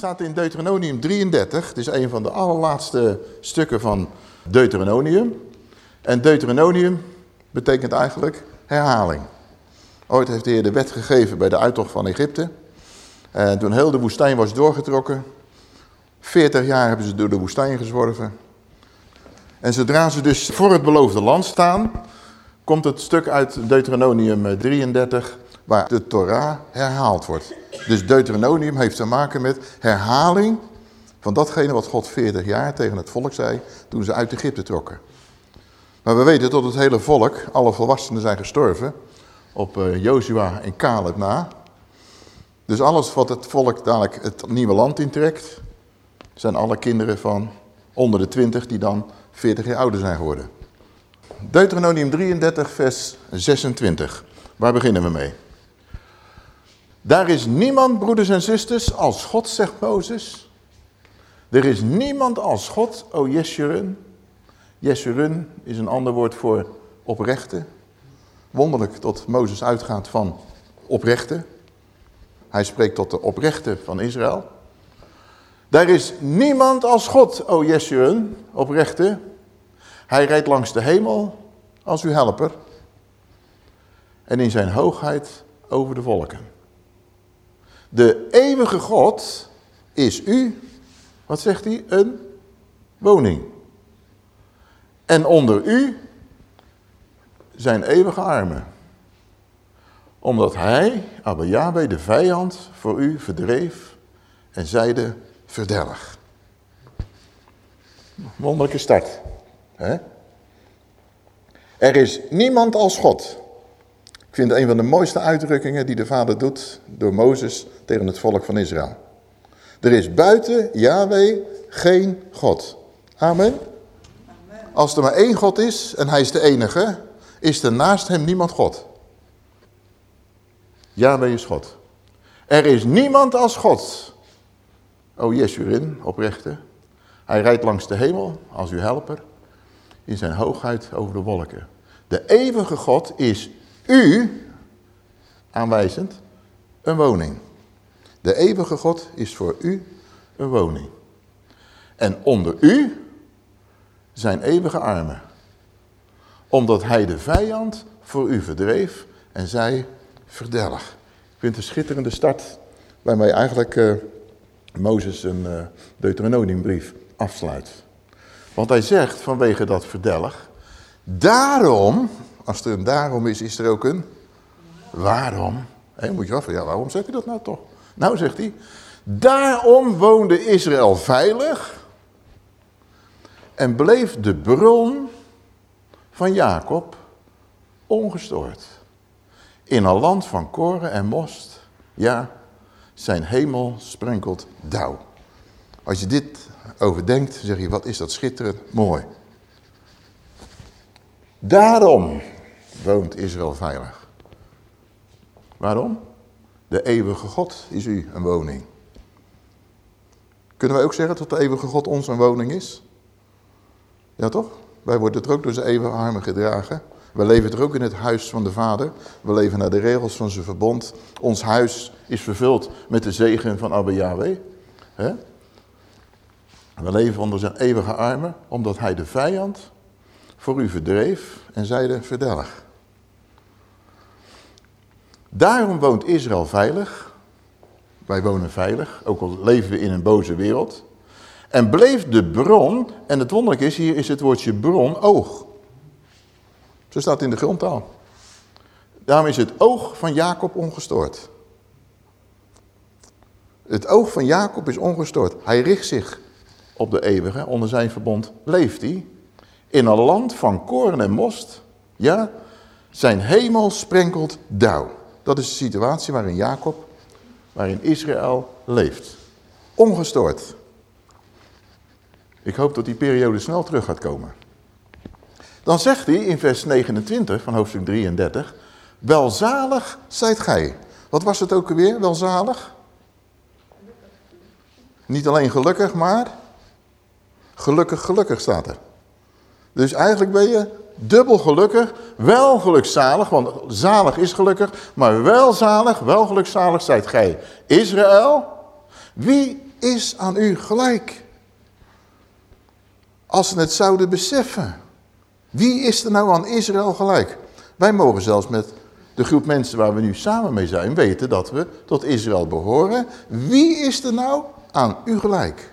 Staat in Deuteronomium 33, het is een van de allerlaatste stukken van Deuteronomium. En Deuteronomium betekent eigenlijk herhaling. Ooit heeft de Heer de wet gegeven bij de uittocht van Egypte. En toen heel de woestijn was doorgetrokken, 40 jaar hebben ze door de woestijn gezworven. En zodra ze dus voor het beloofde land staan, komt het stuk uit Deuteronomium 33 waar de Torah herhaald wordt. Dus Deuteronomium heeft te maken met herhaling van datgene wat God 40 jaar tegen het volk zei toen ze uit Egypte trokken. Maar we weten dat het hele volk, alle volwassenen zijn gestorven, op uh, Joshua en Caleb na. Dus alles wat het volk dadelijk het nieuwe land intrekt, zijn alle kinderen van onder de 20 die dan 40 jaar ouder zijn geworden. Deuteronomium 33 vers 26. Waar beginnen we mee? Daar is niemand, broeders en zusters, als God, zegt Mozes. Er is niemand als God, o Jeshurun. Jeshurun is een ander woord voor oprechte. Wonderlijk dat Mozes uitgaat van oprechte. Hij spreekt tot de oprechte van Israël. Daar is niemand als God, o Jeshurun, oprechte. Hij rijdt langs de hemel als uw helper. En in zijn hoogheid over de volken. De eeuwige God is u, wat zegt hij, een woning. En onder u zijn eeuwige armen. Omdat hij, Abba Yahweh, de vijand voor u verdreef en zeide verdelg. Wonderlijke start. Hè? Er is niemand als God. Ik vind het een van de mooiste uitdrukkingen die de vader doet door Mozes tegen het volk van Israël. Er is buiten Yahweh geen God. Amen. Als er maar één God is en hij is de enige, is er naast hem niemand God. Yahweh is God. Er is niemand als God. O Jesurin, oprechte. Hij rijdt langs de hemel als uw helper. In zijn hoogheid over de wolken. De eeuwige God is u, aanwijzend, een woning. De eeuwige God is voor u een woning. En onder u zijn eeuwige armen. Omdat hij de vijand voor u verdreef en zei verdelg. Ik vind het een schitterende start waarmee eigenlijk uh, Mozes een uh, Deuteronomiumbrief afsluit. Want hij zegt vanwege dat verdelg, daarom, als er een daarom is, is er ook een waarom. He, moet je af, ja, waarom zegt hij dat nou toch? Nou, zegt hij, daarom woonde Israël veilig en bleef de bron van Jacob ongestoord. In een land van koren en most, ja, zijn hemel sprenkelt dauw. Als je dit overdenkt, zeg je, wat is dat schitterend mooi. Daarom woont Israël veilig. Waarom? De eeuwige God is u een woning. Kunnen wij ook zeggen dat de eeuwige God ons een woning is? Ja toch? Wij worden er ook door zijn eeuwige armen gedragen. We leven er ook in het huis van de Vader. We leven naar de regels van zijn verbond. Ons huis is vervuld met de zegen van Abba Yahweh. We leven onder zijn eeuwige armen, omdat hij de vijand voor u verdreef en zeide verdelg. Daarom woont Israël veilig. Wij wonen veilig, ook al leven we in een boze wereld. En bleef de bron, en het wonderlijke is, hier is het woordje bron oog. Zo staat in de grondtaal. Daarom is het oog van Jacob ongestoord. Het oog van Jacob is ongestoord. Hij richt zich op de eeuwige, onder zijn verbond leeft hij. In een land van koren en most, ja, zijn hemel sprenkelt dauw. Dat is de situatie waarin Jacob, waarin Israël leeft. Ongestoord. Ik hoop dat die periode snel terug gaat komen. Dan zegt hij in vers 29 van hoofdstuk 33, welzalig zijt gij. Wat was het ook alweer, welzalig? Niet alleen gelukkig, maar gelukkig, gelukkig staat er. Dus eigenlijk ben je dubbel gelukkig, wel gelukzalig, want zalig is gelukkig, maar wel zalig, wel gelukzalig zijt gij. Israël, wie is aan u gelijk? Als ze het zouden beseffen. Wie is er nou aan Israël gelijk? Wij mogen zelfs met de groep mensen waar we nu samen mee zijn weten dat we tot Israël behoren. Wie is er nou aan u gelijk?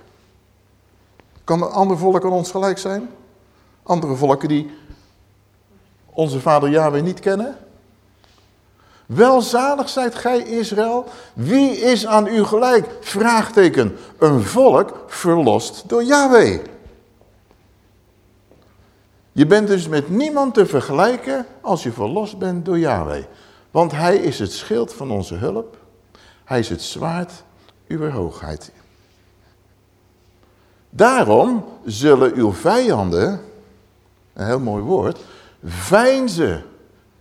Kan een ander volk aan ons gelijk zijn? Andere volken die onze vader Yahweh niet kennen? Welzalig zijt gij Israël. Wie is aan u gelijk? Vraagteken. Een volk verlost door Yahweh. Je bent dus met niemand te vergelijken als je verlost bent door Yahweh. Want hij is het schild van onze hulp. Hij is het zwaard uw hoogheid. Daarom zullen uw vijanden, een heel mooi woord, veinzen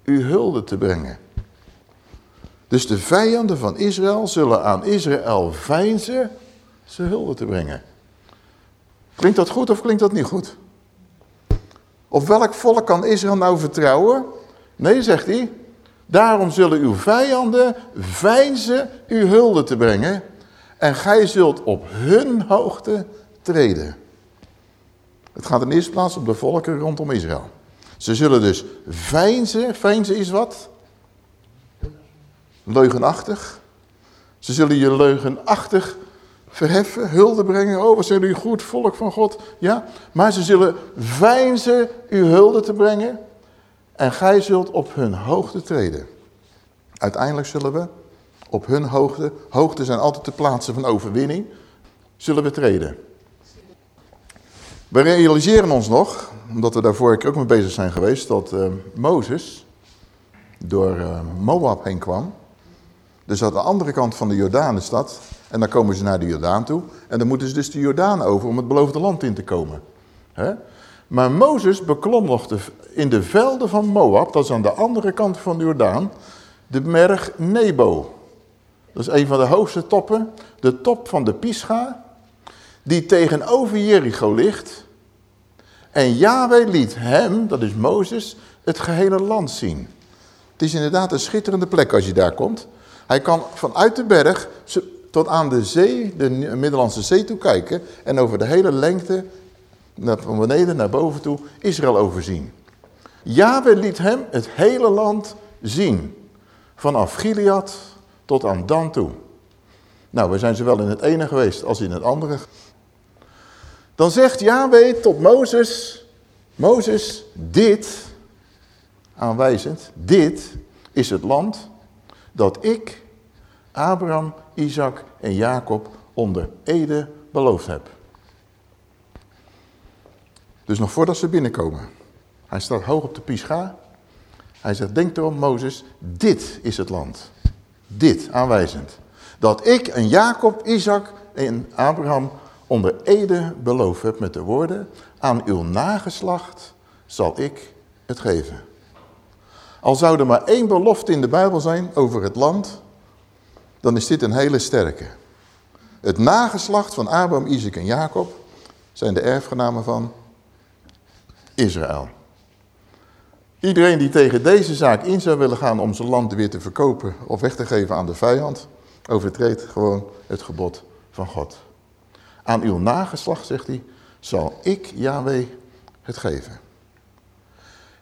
uw hulde te brengen. Dus de vijanden van Israël zullen aan Israël veinzen zijn hulde te brengen. Klinkt dat goed of klinkt dat niet goed? Op welk volk kan Israël nou vertrouwen? Nee, zegt hij. Daarom zullen uw vijanden veinzen uw hulde te brengen. En gij zult op hun hoogte treden. Het gaat in eerste plaats om de volken rondom Israël. Ze zullen dus veinzen. Veinzen is wat? Leugenachtig. Ze zullen je leugenachtig verheffen, hulde brengen. Oh, wat zijn jullie goed, volk van God. Ja, maar ze zullen veinzen uw hulde te brengen. En gij zult op hun hoogte treden. Uiteindelijk zullen we op hun hoogte, hoogte zijn altijd de plaatsen van overwinning, zullen we treden. We realiseren ons nog, omdat we daar vorige ook mee bezig zijn geweest, dat uh, Mozes door uh, Moab heen kwam. Dus aan de andere kant van de Jordaan is dat. En dan komen ze naar de Jordaan toe. En dan moeten ze dus de Jordaan over om het beloofde land in te komen. He? Maar Mozes beklom nog de, in de velden van Moab, dat is aan de andere kant van de Jordaan, de merg Nebo. Dat is een van de hoogste toppen, de top van de Pisga, die tegenover Jericho ligt. En Yahweh liet hem, dat is Mozes, het gehele land zien. Het is inderdaad een schitterende plek als je daar komt. Hij kan vanuit de berg tot aan de zee, de Middellandse Zee toe kijken en over de hele lengte, van beneden naar boven toe, Israël overzien. Yahweh liet hem het hele land zien, vanaf Gilead tot aan Dan toe. Nou, we zijn zowel in het ene geweest als in het andere. Dan zegt Yahweh tot Mozes, Mozes, dit, aanwijzend, dit is het land dat ik, Abraham, Isaac en Jacob onder Ede beloofd heb. Dus nog voordat ze binnenkomen. Hij staat hoog op de Pisga. Hij zegt, denk erom Mozes, dit is het land. Dit, aanwijzend. Dat ik en Jacob, Isaac en Abraham onder Ede beloofd heb met de woorden, aan uw nageslacht zal ik het geven. Al zou er maar één belofte in de Bijbel zijn over het land, dan is dit een hele sterke. Het nageslacht van Abraham, Isaac en Jacob zijn de erfgenamen van Israël. Iedereen die tegen deze zaak in zou willen gaan om zijn land weer te verkopen of weg te geven aan de vijand, overtreedt gewoon het gebod van God. Aan uw nageslacht, zegt hij, zal ik, Yahweh, het geven.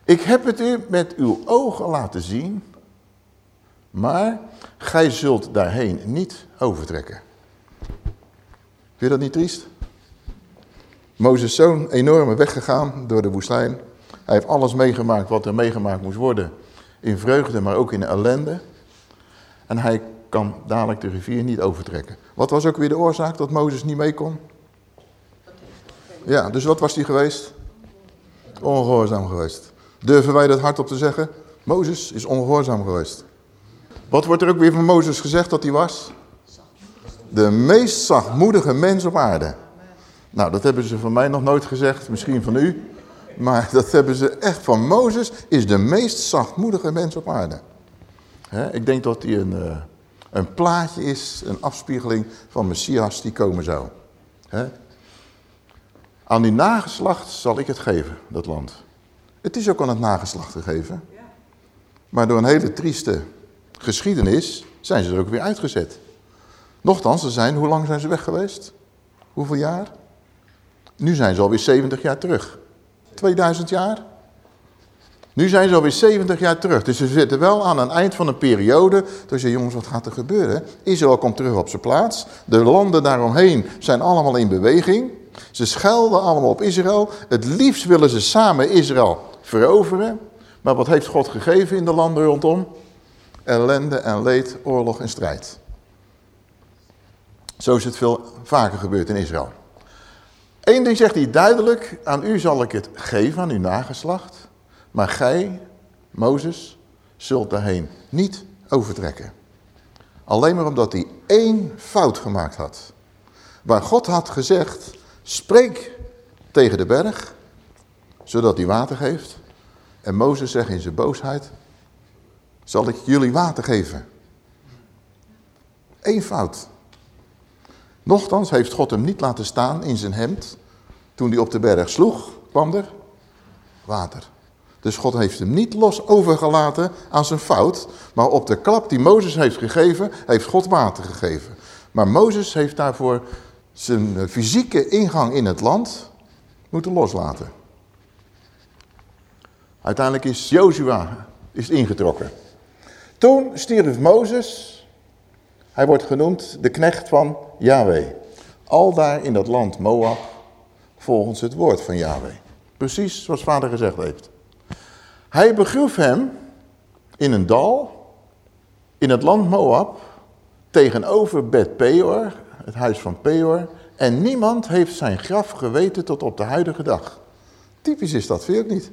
Ik heb het u met uw ogen laten zien, maar gij zult daarheen niet overtrekken. Vind je dat niet triest? Mozes zo'n enorme weg gegaan door de woestijn. Hij heeft alles meegemaakt wat er meegemaakt moest worden. In vreugde, maar ook in ellende. En hij kan dadelijk de rivier niet overtrekken. Wat was ook weer de oorzaak dat Mozes niet mee kon? Ja, dus wat was hij geweest? Ongehoorzaam geweest. Durven wij dat hardop te zeggen? Mozes is ongehoorzaam geweest. Wat wordt er ook weer van Mozes gezegd dat hij was? De meest zachtmoedige mens op aarde. Nou, dat hebben ze van mij nog nooit gezegd, misschien van u. Maar dat hebben ze echt van Mozes, is de meest zachtmoedige mens op aarde. ik denk dat hij een, uh, een plaatje is, een afspiegeling van Messias die komen zou. Aan die nageslacht zal ik het geven, dat land. Het is ook aan het nageslacht gegeven. Maar door een hele trieste geschiedenis zijn ze er ook weer uitgezet. Nochtans, ze zijn, hoe lang zijn ze weg geweest? Hoeveel jaar? Nu zijn ze alweer 70 jaar terug. 2000 jaar? Nu zijn ze alweer 70 jaar terug. Dus ze zitten wel aan een eind van een periode. Dus je jongens, wat gaat er gebeuren? Israël komt terug op zijn plaats. De landen daaromheen zijn allemaal in beweging. Ze schelden allemaal op Israël. Het liefst willen ze samen Israël veroveren. Maar wat heeft God gegeven in de landen rondom? Ellende en leed, oorlog en strijd. Zo is het veel vaker gebeurd in Israël. Eén ding zegt hij duidelijk, aan u zal ik het geven, aan uw nageslacht. Maar gij, Mozes, zult daarheen niet overtrekken. Alleen maar omdat hij één fout gemaakt had. Waar God had gezegd, spreek tegen de berg, zodat hij water geeft. En Mozes zegt in zijn boosheid, zal ik jullie water geven. Eén fout. Nochtans heeft God hem niet laten staan in zijn hemd. Toen hij op de berg sloeg, kwam er water. Dus God heeft hem niet los overgelaten aan zijn fout. Maar op de klap die Mozes heeft gegeven, heeft God water gegeven. Maar Mozes heeft daarvoor zijn fysieke ingang in het land moeten loslaten. Uiteindelijk is Joshua is ingetrokken. Toen stierf Mozes. Hij wordt genoemd de knecht van Yahweh. Al daar in dat land Moab volgens het woord van Yahweh. Precies zoals vader gezegd heeft. Hij begroef hem in een dal in het land Moab tegenover Bet Peor, het huis van Peor. En niemand heeft zijn graf geweten tot op de huidige dag. Typisch is dat, vind je niet?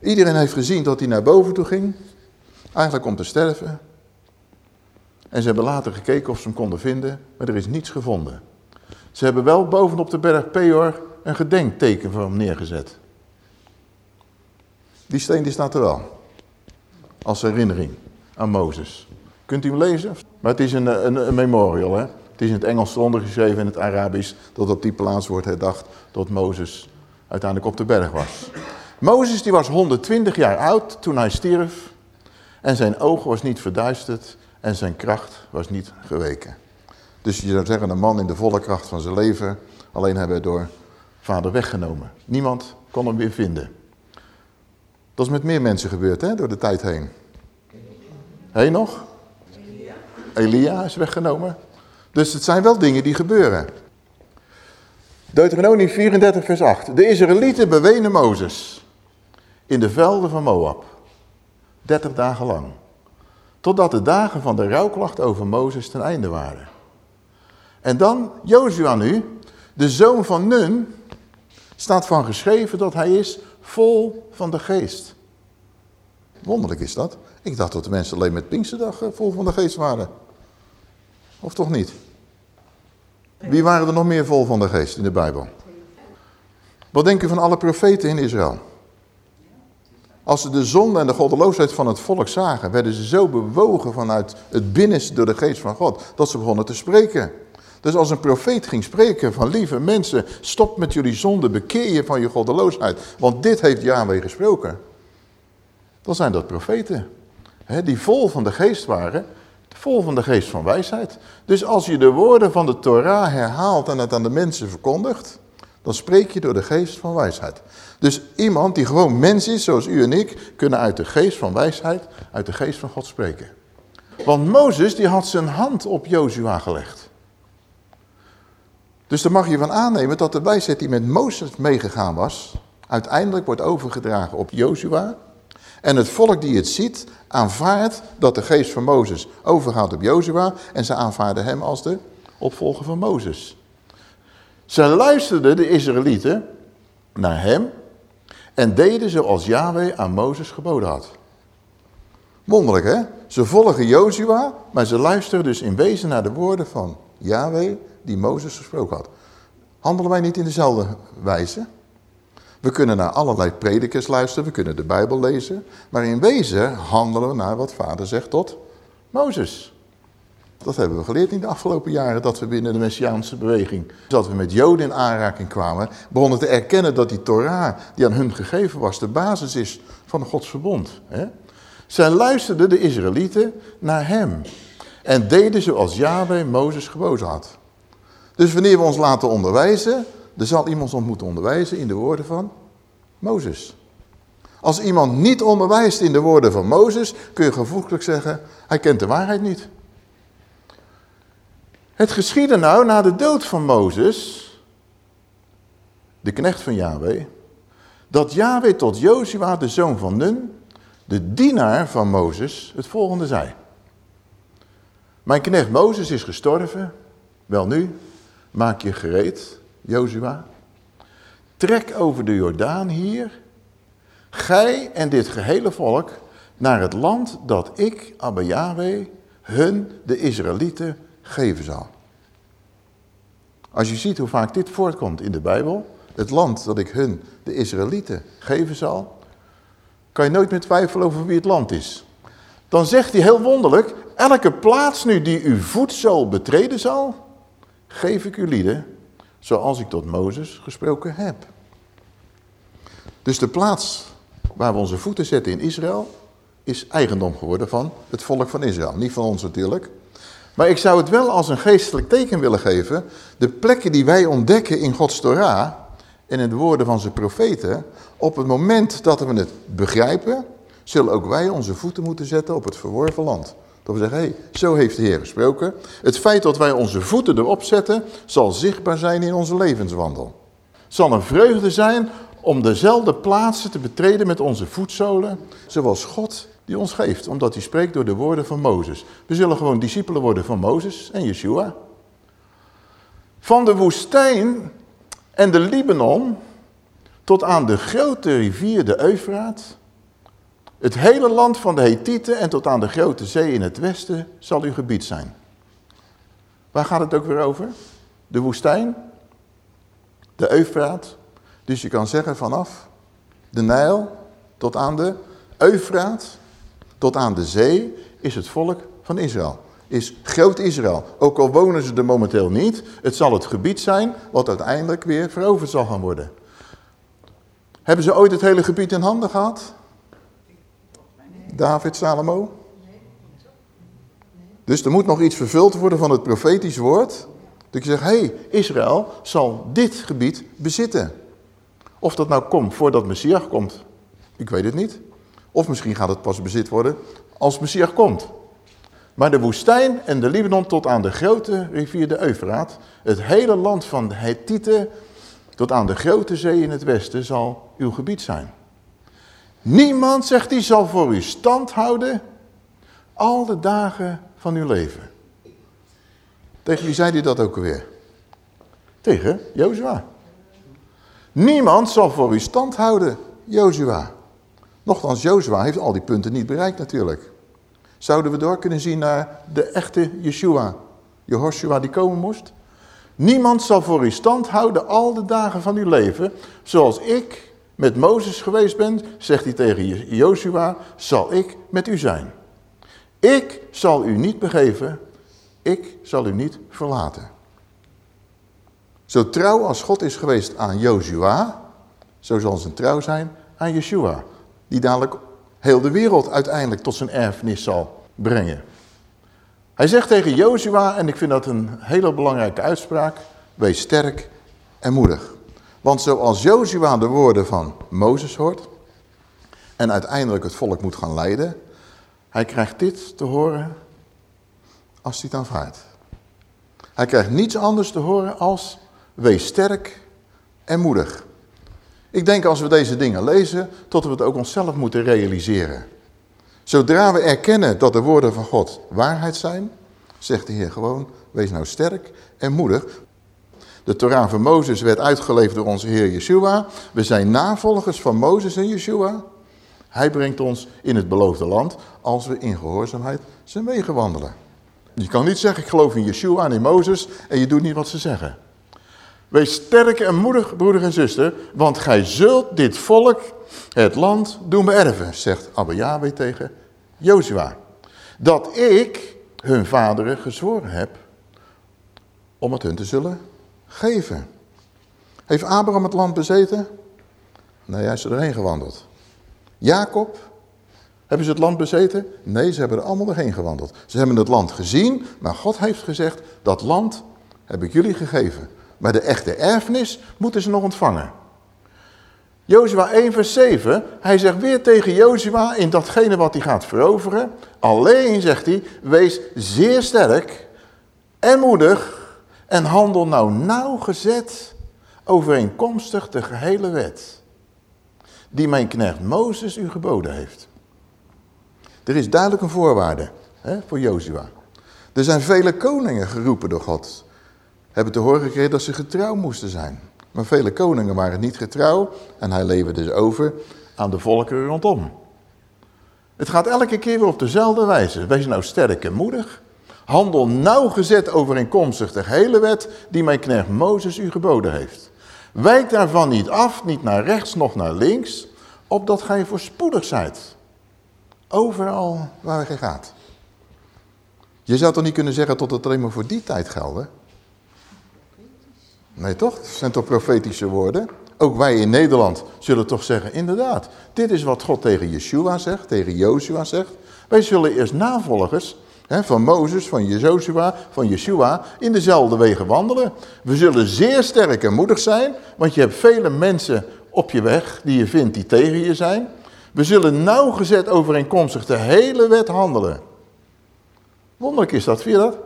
Iedereen heeft gezien dat hij naar boven toe ging. Eigenlijk om te sterven. En ze hebben later gekeken of ze hem konden vinden, maar er is niets gevonden. Ze hebben wel bovenop de berg Peor een gedenkteken van hem neergezet. Die steen die staat er wel. Als herinnering aan Mozes. Kunt u hem lezen? Maar het is een, een, een memorial. Hè? Het is in het Engels ondergeschreven en het Arabisch. Dat op die plaats wordt herdacht dat Mozes uiteindelijk op de berg was. Mozes die was 120 jaar oud toen hij stierf. En zijn oog was niet verduisterd en zijn kracht was niet geweken. Dus je zou zeggen een man in de volle kracht van zijn leven. Alleen hebben we door vader weggenomen. Niemand kon hem weer vinden. Dat is met meer mensen gebeurd hè, door de tijd heen. Heen nog? Elia. Is weggenomen. Dus het zijn wel dingen die gebeuren. Deuteronomie 34 vers 8. De Israëlieten bewenen Mozes in de velden van Moab. 30 dagen lang. Totdat de dagen van de rouwklacht over Mozes ten einde waren. En dan Jozua nu, de zoon van Nun, staat van geschreven dat hij is vol van de geest. Wonderlijk is dat. Ik dacht dat de mensen alleen met Pinksterdag eh, vol van de geest waren. Of toch niet? Wie waren er nog meer vol van de geest in de Bijbel? Wat denk je van alle profeten in Israël? Als ze de zonde en de goddeloosheid van het volk zagen, werden ze zo bewogen vanuit het binnenste door de geest van God, dat ze begonnen te spreken. Dus als een profeet ging spreken van lieve mensen, stop met jullie zonde, bekeer je van je goddeloosheid. Want dit heeft Yahweh gesproken. Dan zijn dat profeten. Hè, die vol van de geest waren, vol van de geest van wijsheid. Dus als je de woorden van de Torah herhaalt en het aan de mensen verkondigt, dan spreek je door de geest van wijsheid. Dus iemand die gewoon mens is, zoals u en ik, kunnen uit de geest van wijsheid, uit de geest van God spreken. Want Mozes die had zijn hand op Jozua gelegd. Dus dan mag je van aannemen dat de wijsheid die met Mozes meegegaan was, uiteindelijk wordt overgedragen op Jozua. En het volk die het ziet, aanvaardt dat de geest van Mozes overgaat op Jozua. En ze aanvaarden hem als de opvolger van Mozes. Ze luisterden, de Israëlieten, naar hem en deden zoals Yahweh aan Mozes geboden had. Wonderlijk hè? Ze volgen Jozua, maar ze luisteren dus in wezen naar de woorden van Yahweh die Mozes gesproken had. Handelen wij niet in dezelfde wijze? We kunnen naar allerlei predikers luisteren, we kunnen de Bijbel lezen. Maar in wezen handelen we naar wat vader zegt tot Mozes. Dat hebben we geleerd in de afgelopen jaren, dat we binnen de Messiaanse beweging, dat we met Joden in aanraking kwamen, begonnen te erkennen dat die Torah die aan hun gegeven was, de basis is van Gods verbond. Zij luisterden de Israëlieten naar hem. En deden zoals Yahweh Mozes geboden had. Dus wanneer we ons laten onderwijzen, er zal iemand ons moeten onderwijzen in de woorden van Mozes. Als iemand niet onderwijst in de woorden van Mozes, kun je gevoeglijk zeggen, hij kent de waarheid niet. Het geschiedde nou na de dood van Mozes, de knecht van Yahweh, dat Yahweh tot Jozua, de zoon van Nun, de dienaar van Mozes, het volgende zei. Mijn knecht Mozes is gestorven, wel nu, maak je gereed, Jozua. Trek over de Jordaan hier, gij en dit gehele volk, naar het land dat ik, Abba Yahweh, hun, de Israëlieten, geven zal. Als je ziet hoe vaak dit voortkomt in de Bijbel, het land dat ik hun, de Israëlieten, geven zal, kan je nooit meer twijfelen over wie het land is. Dan zegt hij heel wonderlijk, elke plaats nu die uw voetzool betreden zal, geef ik u lieden, zoals ik tot Mozes gesproken heb. Dus de plaats waar we onze voeten zetten in Israël, is eigendom geworden van het volk van Israël. Niet van ons natuurlijk. Maar ik zou het wel als een geestelijk teken willen geven. De plekken die wij ontdekken in Gods Torah en in de woorden van zijn profeten. Op het moment dat we het begrijpen, zullen ook wij onze voeten moeten zetten op het verworven land. Dat we zeggen, hé, hey, zo heeft de Heer gesproken. Het feit dat wij onze voeten erop zetten, zal zichtbaar zijn in onze levenswandel. Het zal een vreugde zijn om dezelfde plaatsen te betreden met onze voetzolen, zoals God die ons geeft, omdat hij spreekt door de woorden van Mozes. We zullen gewoon discipelen worden van Mozes en Yeshua. Van de woestijn en de Libanon tot aan de grote rivier de Eufraat, het hele land van de Hethieten en tot aan de grote zee in het westen zal uw gebied zijn. Waar gaat het ook weer over? De woestijn, de Eufraat. Dus je kan zeggen vanaf de Nijl tot aan de Eufraat tot aan de zee is het volk van Israël. Is groot Israël. Ook al wonen ze er momenteel niet. Het zal het gebied zijn wat uiteindelijk weer veroverd zal gaan worden. Hebben ze ooit het hele gebied in handen gehad? David, Salomo? Dus er moet nog iets vervuld worden van het profetisch woord. Dat je zegt, hé, hey, Israël zal dit gebied bezitten. Of dat nou komt voordat Messias komt, ik weet het niet. Of misschien gaat het pas bezit worden als Messias komt. Maar de woestijn en de Libanon tot aan de grote rivier de Eufraat, het hele land van de Hethieten tot aan de grote zee in het westen zal uw gebied zijn. Niemand, zegt hij, zal voor u stand houden al de dagen van uw leven. Tegen wie zei hij dat ook alweer? Tegen Jozua. Niemand zal voor u stand houden, Jozua. Nochtans, Jozua heeft al die punten niet bereikt natuurlijk. Zouden we door kunnen zien naar de echte Yeshua, Jehoshua die komen moest? Niemand zal voor u stand houden al de dagen van uw leven, zoals ik met Mozes geweest ben, zegt hij tegen Joshua, zal ik met u zijn. Ik zal u niet begeven, ik zal u niet verlaten. Zo trouw als God is geweest aan Joshua, zo zal zijn trouw zijn aan Yeshua die dadelijk heel de wereld uiteindelijk tot zijn erfenis zal brengen. Hij zegt tegen Jozua, en ik vind dat een hele belangrijke uitspraak, wees sterk en moedig. Want zoals Jozua de woorden van Mozes hoort en uiteindelijk het volk moet gaan leiden, hij krijgt dit te horen als hij het aanvaardt. Hij krijgt niets anders te horen als wees sterk en moedig. Ik denk als we deze dingen lezen, tot we het ook onszelf moeten realiseren. Zodra we erkennen dat de woorden van God waarheid zijn, zegt de Heer gewoon, wees nou sterk en moedig. De Torah van Mozes werd uitgeleverd door onze Heer Yeshua. We zijn navolgers van Mozes en Yeshua. Hij brengt ons in het beloofde land als we in gehoorzaamheid zijn wegen wandelen. Je kan niet zeggen, ik geloof in Yeshua en in Mozes en je doet niet wat ze zeggen. Wees sterk en moedig, broeder en zuster, want gij zult dit volk, het land, doen beërven, zegt Abba Yahweh tegen Jozua. Dat ik hun vaderen gezworen heb om het hun te zullen geven. Heeft Abraham het land bezeten? Nee, hij is erheen gewandeld. Jacob, Hebben ze het land bezeten? Nee, ze hebben er allemaal doorheen gewandeld. Ze hebben het land gezien, maar God heeft gezegd, dat land heb ik jullie gegeven. Maar de echte erfenis moeten ze nog ontvangen. Jozua 1 vers 7, hij zegt weer tegen Jozua in datgene wat hij gaat veroveren. Alleen, zegt hij, wees zeer sterk en moedig en handel nou nauwgezet overeenkomstig de gehele wet. Die mijn knecht Mozes u geboden heeft. Er is duidelijk een voorwaarde hè, voor Jozua. Er zijn vele koningen geroepen door God. Hebben te horen gekregen dat ze getrouw moesten zijn. Maar vele koningen waren niet getrouw en hij leverde ze over aan de volkeren rondom. Het gaat elke keer weer op dezelfde wijze. Wees nou sterk en moedig. Handel nauwgezet overeenkomstig de hele wet die mijn knecht Mozes u geboden heeft. Wijk daarvan niet af, niet naar rechts, nog naar links, opdat gij voorspoedig zijt. Overal waar je gaat. Je zou toch niet kunnen zeggen tot het alleen maar voor die tijd gelden? Nee toch? Dat zijn toch profetische woorden? Ook wij in Nederland zullen toch zeggen, inderdaad, dit is wat God tegen Yeshua zegt, tegen Joshua zegt. Wij zullen eerst navolgers van Mozes, van Joshua, van Yeshua in dezelfde wegen wandelen. We zullen zeer sterk en moedig zijn, want je hebt vele mensen op je weg die je vindt die tegen je zijn. We zullen nauwgezet overeenkomstig de hele wet handelen. Wonderlijk is dat, vind je dat?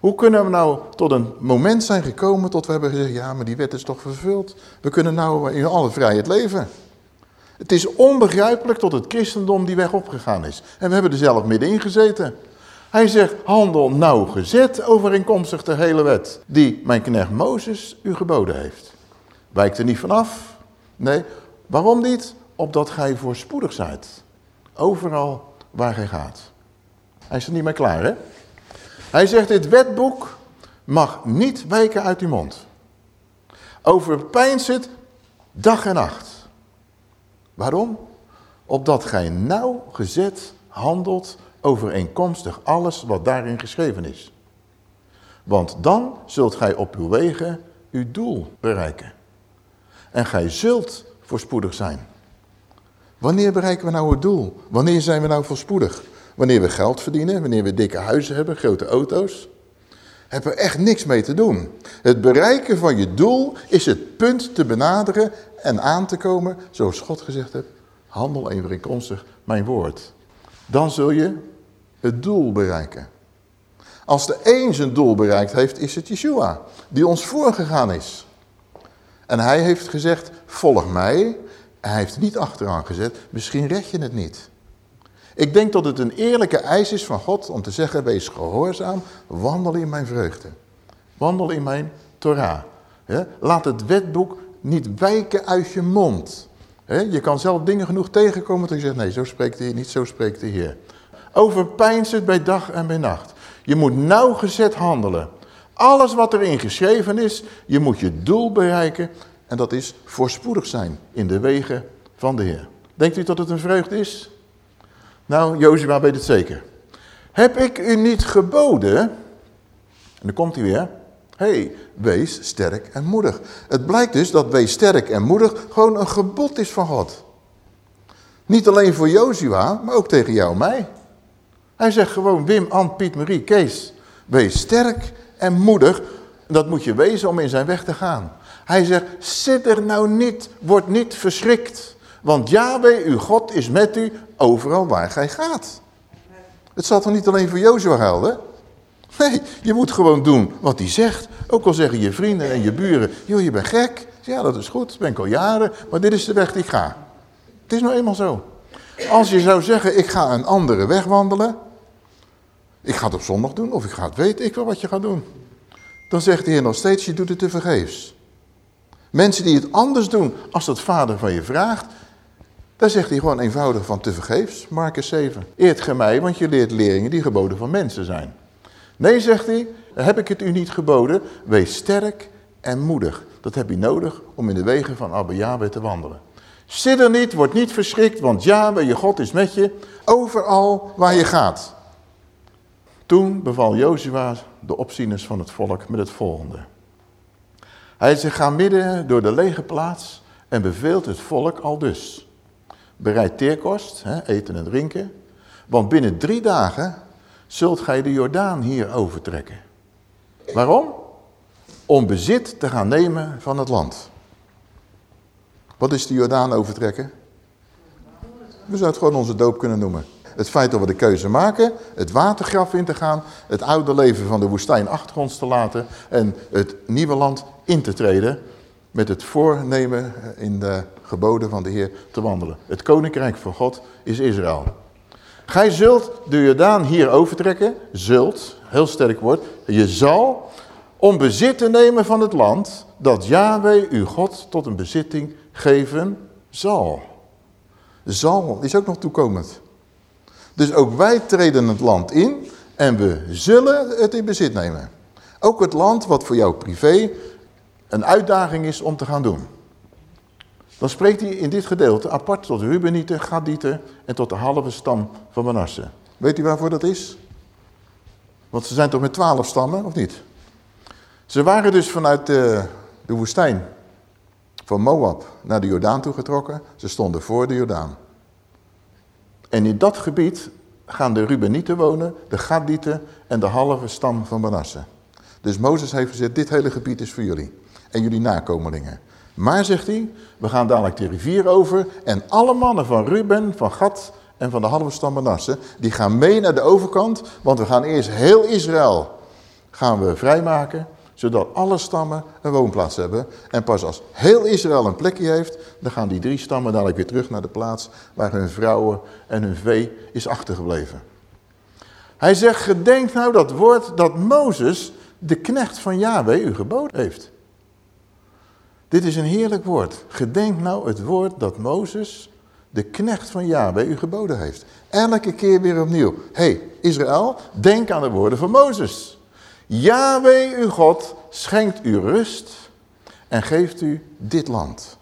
Hoe kunnen we nou tot een moment zijn gekomen tot we hebben gezegd, ja, maar die wet is toch vervuld. We kunnen nou in alle vrijheid leven. Het is onbegrijpelijk tot het christendom die weg opgegaan is. En we hebben er zelf middenin gezeten. Hij zegt, handel nauwgezet overeenkomstig de hele wet die mijn knecht Mozes u geboden heeft. Wijk er niet vanaf. Nee, waarom niet? Opdat gij voorspoedig zijt. Overal waar gij gaat. Hij is er niet meer klaar, hè? Hij zegt, dit wetboek mag niet wijken uit uw mond. Overpijns het dag en nacht. Waarom? Opdat gij nauwgezet handelt overeenkomstig alles wat daarin geschreven is. Want dan zult gij op uw wegen uw doel bereiken. En gij zult voorspoedig zijn. Wanneer bereiken we nou het doel? Wanneer zijn we nou voorspoedig? Wanneer we geld verdienen, wanneer we dikke huizen hebben, grote auto's. Hebben we echt niks mee te doen. Het bereiken van je doel is het punt te benaderen en aan te komen, zoals God gezegd heeft, handel overeenkomstig mijn woord. Dan zul je het doel bereiken. Als de een zijn doel bereikt heeft, is het Yeshua, die ons voorgegaan is. En hij heeft gezegd, volg mij. Hij heeft niet achteraan gezet, misschien red je het niet. Ik denk dat het een eerlijke eis is van God om te zeggen, wees gehoorzaam, wandel in mijn vreugde. Wandel in mijn Torah. Laat het wetboek niet wijken uit je mond. Je kan zelf dingen genoeg tegenkomen dat je zegt, nee, zo spreekt Heer niet, zo spreekt de Heer. Overpijns het bij dag en bij nacht. Je moet nauwgezet handelen. Alles wat erin geschreven is, je moet je doel bereiken. En dat is voorspoedig zijn in de wegen van de Heer. Denkt u dat het een vreugde is? Nou, Jozua weet het zeker. Heb ik u niet geboden? En dan komt hij weer. hey, wees sterk en moedig. Het blijkt dus dat wees sterk en moedig gewoon een gebod is van God. Niet alleen voor Jozua, maar ook tegen jou en mij. Hij zegt gewoon, Wim, Ant, Piet, Marie, Kees, wees sterk en moedig. Dat moet je wezen om in zijn weg te gaan. Hij zegt, zit er nou niet, word niet verschrikt. Want Yahweh, uw God, is met u overal waar gij gaat. Het zal toch niet alleen voor Jozua gelden? Nee, je moet gewoon doen wat hij zegt. Ook al zeggen je vrienden en je buren, joh, je bent gek. Ja, dat is goed, dat ben ik al jaren, maar dit is de weg die ik ga. Het is nou eenmaal zo. Als je zou zeggen, ik ga een andere weg wandelen. Ik ga het op zondag doen, of ik ga het weten, ik wil wat je gaat doen. Dan zegt de Heer nog steeds, je doet het te vergeefs. Mensen die het anders doen als dat vader van je vraagt, daar zegt hij gewoon eenvoudig van te vergeefs, Marcus 7. Eert gij mij, want je leert leringen die geboden van mensen zijn. Nee, zegt hij, heb ik het u niet geboden, wees sterk en moedig. Dat heb je nodig om in de wegen van Abba Yahweh te wandelen. Sidder niet, word niet verschrikt, want Yahweh, je God, is met je, overal waar je gaat. Toen beval Jozua de opzieners van het volk met het volgende. Hij zegt, ga midden door de lege plaats en beveelt het volk al dus. Bereid teerkost, hè, eten en drinken. Want binnen drie dagen zult gij de Jordaan hier overtrekken. Waarom? Om bezit te gaan nemen van het land. Wat is de Jordaan overtrekken? We zouden het gewoon onze doop kunnen noemen. Het feit dat we de keuze maken, het watergraf in te gaan, het oude leven van de woestijn achter ons te laten en het nieuwe land in te treden met het voornemen in de geboden van de Heer te wandelen. Het koninkrijk van God is Israël. Gij zult de Jordaan hier overtrekken, zult, heel sterk woord, je zal, om bezit te nemen van het land dat Yahweh uw God tot een bezitting geven zal. Zal is ook nog toekomend. Dus ook wij treden het land in en we zullen het in bezit nemen. Ook het land wat voor jou privé een uitdaging is om te gaan doen. Dan spreekt hij in dit gedeelte apart tot Rubenieten, Gadieten en tot de halve stam van Manasse. Weet u waarvoor dat is? Want ze zijn toch met twaalf stammen, of niet? Ze waren dus vanuit de, de woestijn van Moab naar de Jordaan toegetrokken. Ze stonden voor de Jordaan. En in dat gebied gaan de Rubenieten wonen, de Gadieten en de halve stam van Manasse. Dus Mozes heeft gezegd, dit hele gebied is voor jullie en jullie nakomelingen. Maar, zegt hij, we gaan dadelijk de rivier over en alle mannen van Ruben, van Gad en van de halve stam Manasse, die gaan mee naar de overkant, want we gaan eerst heel Israël gaan we vrijmaken, zodat alle stammen een woonplaats hebben. En pas als heel Israël een plekje heeft, dan gaan die drie stammen dadelijk weer terug naar de plaats waar hun vrouwen en hun vee is achtergebleven. Hij zegt, gedenk nou dat woord dat Mozes, de knecht van Yahweh, u geboden heeft. Dit is een heerlijk woord. Gedenk nou het woord dat Mozes, de knecht van Yahweh, u geboden heeft. Elke keer weer opnieuw. hey, Israël, denk aan de woorden van Mozes. Yahweh, uw God, schenkt u rust en geeft u dit land.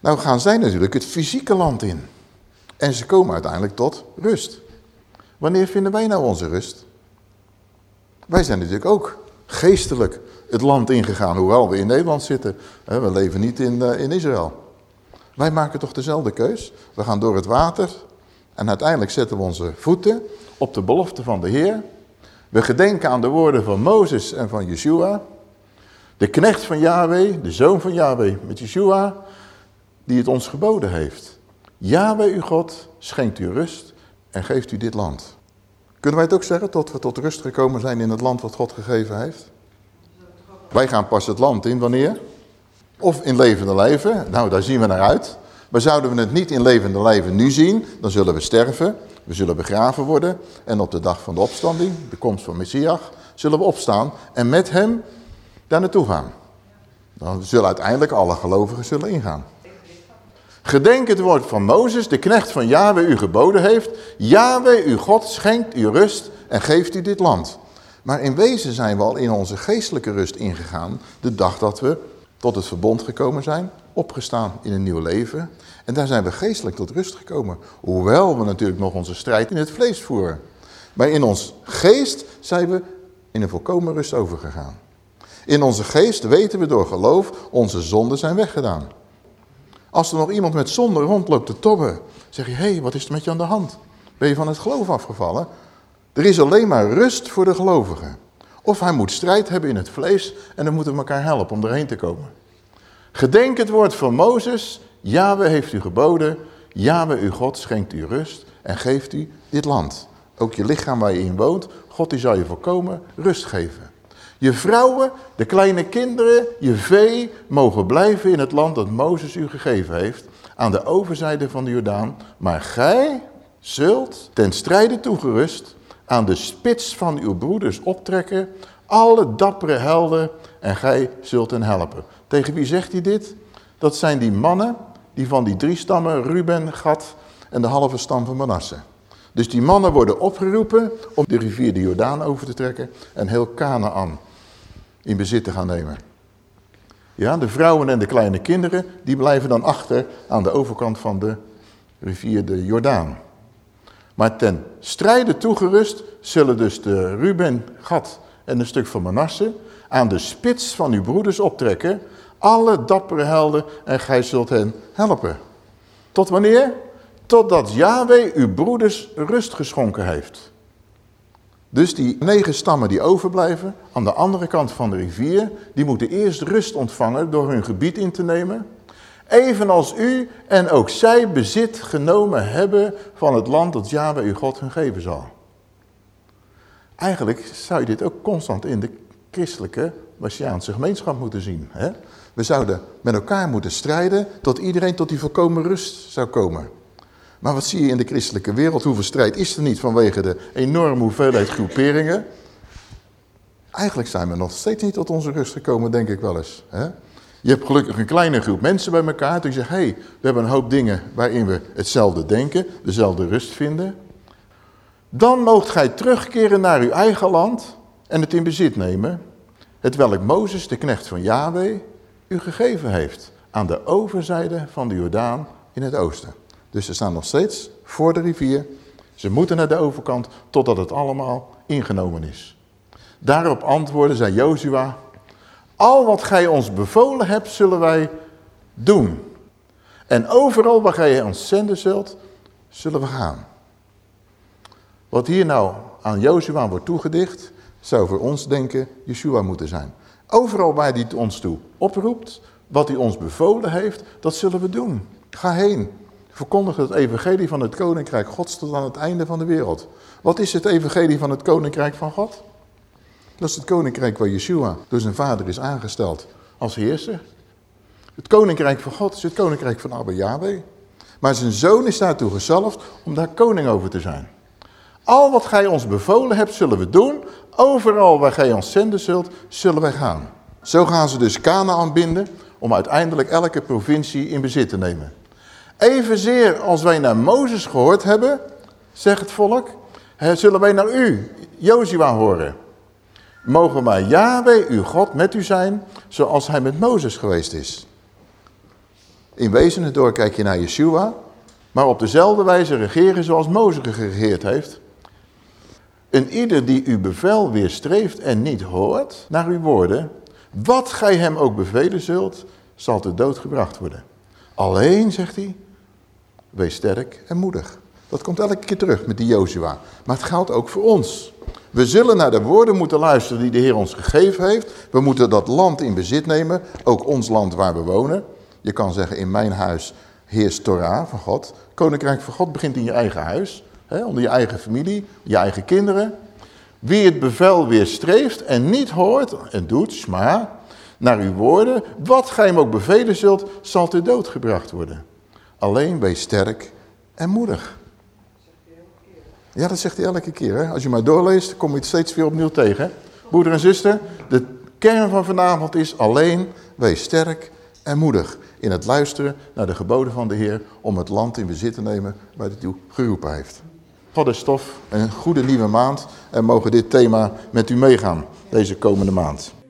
Nou gaan zij natuurlijk het fysieke land in. En ze komen uiteindelijk tot rust. Wanneer vinden wij nou onze rust? Wij zijn natuurlijk ook geestelijk het land ingegaan, hoewel we in Nederland zitten. We leven niet in, eh, in Israël. Wij maken toch dezelfde keus. We gaan door het water en uiteindelijk zetten we onze voeten op de belofte van de Heer. We gedenken aan de woorden van Mozes en van Yeshua. De knecht van Yahweh, de zoon van Yahweh met Yeshua, die het ons geboden heeft. Yahweh, uw God, schenkt u rust en geeft u dit land. Kunnen wij het ook zeggen, tot we tot rust gekomen zijn in het land wat God gegeven heeft? Wij gaan pas het land in, wanneer? Of in levende leven, nou daar zien we naar uit. Maar zouden we het niet in levende leven nu zien, dan zullen we sterven. We zullen begraven worden en op de dag van de opstanding, de komst van Messias, zullen we opstaan en met hem daar naartoe gaan. Dan zullen uiteindelijk alle gelovigen zullen ingaan. Gedenk het woord van Mozes, de knecht van Yahweh u geboden heeft. Yahweh, uw God, schenkt u rust en geeft u dit land. Maar in wezen zijn we al in onze geestelijke rust ingegaan de dag dat we tot het verbond gekomen zijn, opgestaan in een nieuw leven. En daar zijn we geestelijk tot rust gekomen. Hoewel we natuurlijk nog onze strijd in het vlees voeren. Maar in ons geest zijn we in een volkomen rust overgegaan. In onze geest weten we door geloof, onze zonden zijn weggedaan. Als er nog iemand met zonde rondloopt te tobben, zeg je, hé, hey, wat is er met je aan de hand? Ben je van het geloof afgevallen? Er is alleen maar rust voor de gelovigen. Of hij moet strijd hebben in het vlees en dan moeten we elkaar helpen om erheen te komen. Gedenk het woord van Mozes. Yahweh heeft u geboden. Yahweh uw God schenkt u rust en geeft u dit land. Ook je lichaam waar je in woont. God die zal je voorkomen rust geven. Je vrouwen, de kleine kinderen, je vee mogen blijven in het land dat Mozes u gegeven heeft. Aan de overzijde van de Jordaan. Maar gij zult ten strijde toegerust aan de spits van uw broeders optrekken, alle dappere helden, en gij zult hen helpen. Tegen wie zegt hij dit? Dat zijn die mannen die van die drie stammen, Ruben, Gad en de halve stam van Manasse. Dus die mannen worden opgeroepen om de rivier de Jordaan over te trekken en heel Canaan in bezit te gaan nemen. Ja, de vrouwen en de kleine kinderen, die blijven dan achter aan de overkant van de rivier de Jordaan. Maar ten strijde toegerust zullen dus de Ruben, Gad en een stuk van Manasse aan de spits van uw broeders optrekken, alle dappere helden en gij zult hen helpen. Tot wanneer? totdat Yahweh uw broeders rust geschonken heeft. Dus die negen stammen die overblijven, aan de andere kant van de rivier, die moeten eerst rust ontvangen door hun gebied in te nemen. Evenals u en ook zij bezit genomen hebben van het land dat Yahweh uw God hun geven zal. Eigenlijk zou je dit ook constant in de christelijke Messiaanse gemeenschap moeten zien. Hè? We zouden met elkaar moeten strijden tot iedereen tot die volkomen rust zou komen. Maar wat zie je in de christelijke wereld? Hoeveel strijd is er niet vanwege de enorme hoeveelheid groeperingen? Eigenlijk zijn we nog steeds niet tot onze rust gekomen, denk ik wel eens. Hè? Je hebt gelukkig een kleine groep mensen bij elkaar. Die zeggen, hé, hey, we hebben een hoop dingen waarin we hetzelfde denken, dezelfde rust vinden. Dan moogt gij terugkeren naar uw eigen land en het in bezit nemen. Het welk Mozes, de knecht van Yahweh, u gegeven heeft aan de overzijde van de Jordaan in het oosten. Dus ze staan nog steeds voor de rivier. Ze moeten naar de overkant totdat het allemaal ingenomen is. Daarop antwoordde zij Jozua, al wat gij ons bevolen hebt, zullen wij doen. En overal waar gij ons zenden zult, zullen we gaan. Wat hier nou aan Jozua wordt toegedicht, zou voor ons denken Yeshua moeten zijn. Overal waar hij ons toe oproept, wat hij ons bevolen heeft, dat zullen we doen. Ga heen. Verkondig het evangelie van het koninkrijk gods tot aan het einde van de wereld. Wat is het evangelie van het koninkrijk van God? Dat is het koninkrijk waar Yeshua door zijn vader is aangesteld als heerser. Het koninkrijk van God is het koninkrijk van Abba Yahweh. Maar zijn zoon is daartoe gezalfd om daar koning over te zijn. Al wat gij ons bevolen hebt, zullen we doen. Overal waar gij ons zenden zult, zullen wij gaan. Zo gaan ze dus Canaan binden om uiteindelijk elke provincie in bezit te nemen. Evenzeer als wij naar Mozes gehoord hebben, zegt het volk, zullen wij naar u, Jozua, horen. Mogen maar Yahweh, uw God, met u zijn, zoals hij met Mozes geweest is. In wezen door kijk je naar Yeshua, maar op dezelfde wijze regeren zoals Mozes geregeerd heeft. En ieder die uw bevel weerstreeft en niet hoort naar uw woorden, wat gij hem ook bevelen zult, zal te dood gebracht worden. Alleen, zegt hij, wees sterk en moedig. Dat komt elke keer terug met die Jozua. Maar het geldt ook voor ons. We zullen naar de woorden moeten luisteren die de Heer ons gegeven heeft. We moeten dat land in bezit nemen, ook ons land waar we wonen. Je kan zeggen, in mijn huis heerst Torah van God. Koninkrijk van God begint in je eigen huis, hè, onder je eigen familie, je eigen kinderen. Wie het bevel weer streeft en niet hoort en doet, sma, naar uw woorden, wat gij hem ook bevelen zult, zal ter dood gebracht worden. Alleen wees sterk en moedig. Ja, dat zegt hij elke keer. Hè? Als je maar doorleest, kom je het steeds weer opnieuw tegen. Broeder en zuster, de kern van vanavond is alleen wees sterk en moedig. In het luisteren naar de geboden van de Heer om het land in bezit te nemen waar hij toe geroepen heeft. God is stof, een goede nieuwe maand en mogen dit thema met u meegaan deze komende maand.